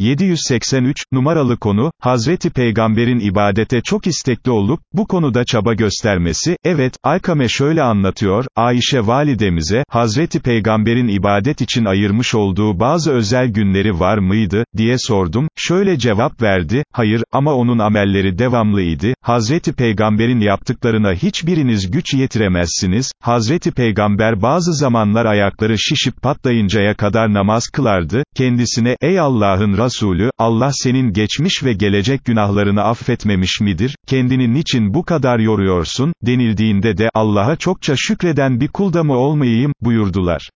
783, numaralı konu, Hazreti Peygamber'in ibadete çok istekli olup, bu konuda çaba göstermesi, evet, Alkame şöyle anlatıyor, Ayşe validemize, Hazreti Peygamber'in ibadet için ayırmış olduğu bazı özel günleri var mıydı, diye sordum, şöyle cevap verdi, hayır, ama onun amelleri devamlıydı, Hazreti Peygamber'in yaptıklarına hiçbiriniz güç yetiremezsiniz, Hazreti Peygamber bazı zamanlar ayakları şişip patlayıncaya kadar namaz kılardı, kendisine, ey Allah'ın Resulü, Allah senin geçmiş ve gelecek günahlarını affetmemiş midir, kendini niçin bu kadar yoruyorsun, denildiğinde de, Allah'a çokça şükreden bir kulda mı olmayayım, buyurdular.